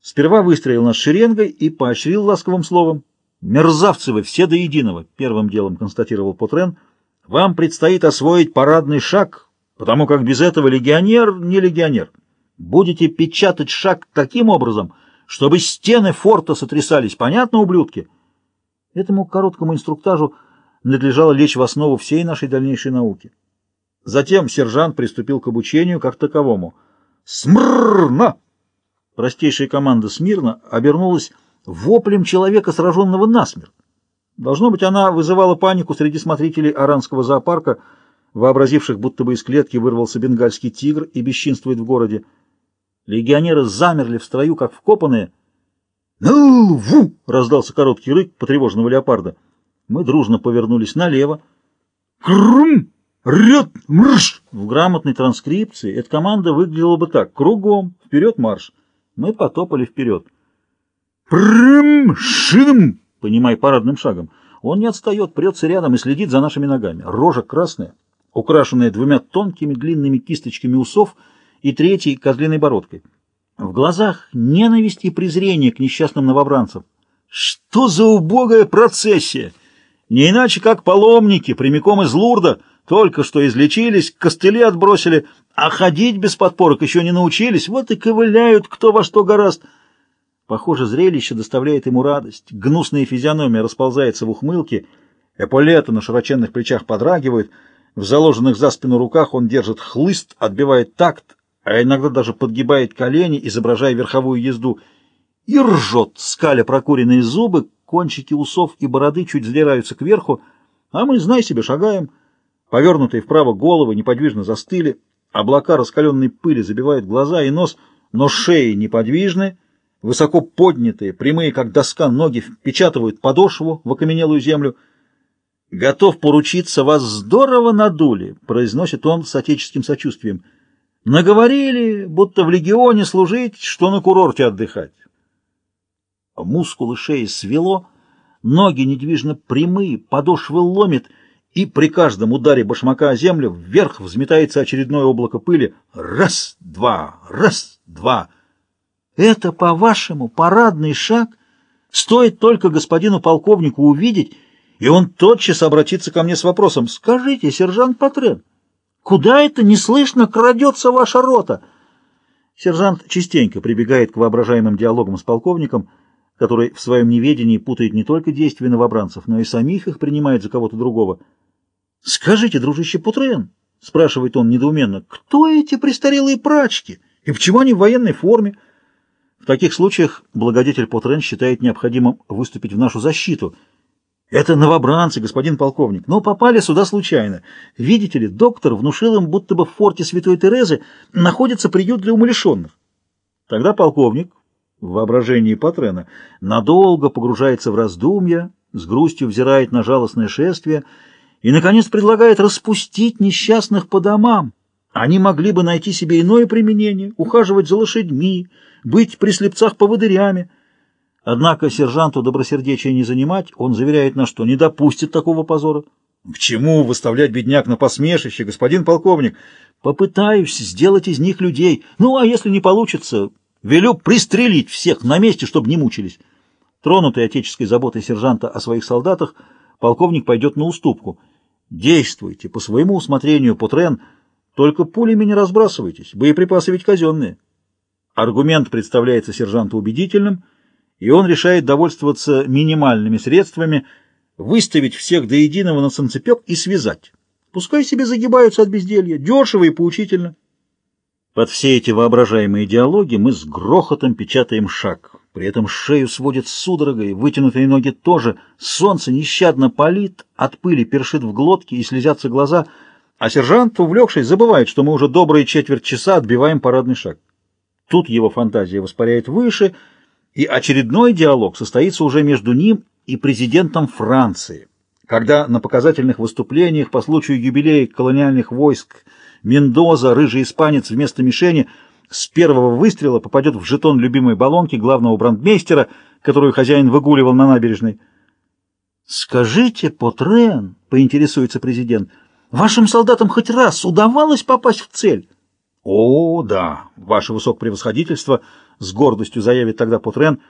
Сперва выстроил нас шеренгой и поощрил ласковым словом. «Мерзавцы вы, все до единого!» — первым делом констатировал Потрен. «Вам предстоит освоить парадный шаг, потому как без этого легионер не легионер. Будете печатать шаг таким образом, чтобы стены форта сотрясались. Понятно, ублюдки?» Этому короткому инструктажу надлежало лечь в основу всей нашей дальнейшей науки. Затем сержант приступил к обучению как таковому. «Смрррно!» Простейшая команда «Смирно» обернулась воплем человека, сраженного насмерть. Должно быть, она вызывала панику среди смотрителей Аранского зоопарка, вообразивших, будто бы из клетки вырвался бенгальский тигр и бесчинствует в городе. Легионеры замерли в строю, как вкопанные. «Ну-ву!» — раздался короткий рык потревоженного леопарда. Мы дружно повернулись налево. «Крум! Рет! Мрш!» В грамотной транскрипции эта команда выглядела бы так. Кругом, вперед марш. Мы потопали вперед. «Прым! Шим!» Понимай, парадным шагом. Он не отстает, прется рядом и следит за нашими ногами. Рожа красная, украшенная двумя тонкими длинными кисточками усов и третьей козлиной бородкой. В глазах ненависть и презрение к несчастным новобранцам. Что за убогая процессия! Не иначе, как паломники, прямиком из Лурда, только что излечились, костыли отбросили, а ходить без подпорок еще не научились, вот и ковыляют кто во что гораст. Похоже, зрелище доставляет ему радость. Гнусная физиономия расползается в ухмылке, эполеты на широченных плечах подрагивают, в заложенных за спину руках он держит хлыст, отбивает такт, а иногда даже подгибает колени, изображая верховую езду, и ржет, скаля прокуренные зубы, кончики усов и бороды чуть задираются кверху, а мы, знай себе, шагаем. Повернутые вправо головы неподвижно застыли, облака раскаленной пыли забивают глаза и нос, но шеи неподвижны, высоко поднятые, прямые, как доска, ноги впечатывают подошву в окаменелую землю. «Готов поручиться, вас здорово надули», — произносит он с отеческим сочувствием. «Наговорили, будто в легионе служить, что на курорте отдыхать». Мускулы шеи свело, ноги недвижно прямые, подошвы ломит, и при каждом ударе башмака о землю вверх взметается очередное облако пыли. Раз, два, раз, два. Это, по-вашему, парадный шаг? Стоит только господину полковнику увидеть, и он тотчас обратится ко мне с вопросом. «Скажите, сержант Патрен, куда это неслышно крадется ваша рота?» Сержант частенько прибегает к воображаемым диалогам с полковником, который в своем неведении путает не только действия новобранцев, но и самих их принимает за кого-то другого. «Скажите, дружище Путрен», — спрашивает он недоуменно, — «кто эти престарелые прачки и почему они в военной форме?» В таких случаях благодетель Путрен считает необходимым выступить в нашу защиту. «Это новобранцы, господин полковник, но попали сюда случайно. Видите ли, доктор внушил им, будто бы в форте Святой Терезы находится приют для умалишенных». Тогда полковник, в воображении Патрена, надолго погружается в раздумья, с грустью взирает на жалостное шествие и, наконец, предлагает распустить несчастных по домам. Они могли бы найти себе иное применение, ухаживать за лошадьми, быть при слепцах поводырями. Однако сержанту добросердечия не занимать, он заверяет нас, что не допустит такого позора. К чему выставлять бедняк на посмешище, господин полковник? Попытаюсь сделать из них людей. Ну, а если не получится, Велю пристрелить всех на месте, чтобы не мучились. Тронутый отеческой заботой сержанта о своих солдатах, полковник пойдет на уступку. Действуйте по своему усмотрению, Путрен, только пулями не разбрасывайтесь, боеприпасы ведь казенные. Аргумент представляется сержанту убедительным, и он решает довольствоваться минимальными средствами, выставить всех до единого на санцепек и связать. Пускай себе загибаются от безделья, дешево и поучительно. Под все эти воображаемые диалоги мы с грохотом печатаем шаг. При этом шею сводит судорогой, вытянутые ноги тоже. Солнце нещадно палит, от пыли першит в глотке и слезятся глаза, а сержант, увлекшись, забывает, что мы уже добрые четверть часа отбиваем парадный шаг. Тут его фантазия воспаряет выше, и очередной диалог состоится уже между ним и президентом Франции, когда на показательных выступлениях по случаю юбилея колониальных войск Мендоза, рыжий испанец вместо мишени, с первого выстрела попадет в жетон любимой баллонки главного брандмейстера, которую хозяин выгуливал на набережной. «Скажите, Потрен, — поинтересуется президент, — вашим солдатам хоть раз удавалось попасть в цель?» «О, да, ваше высокопревосходительство, с гордостью заявит тогда Потрен,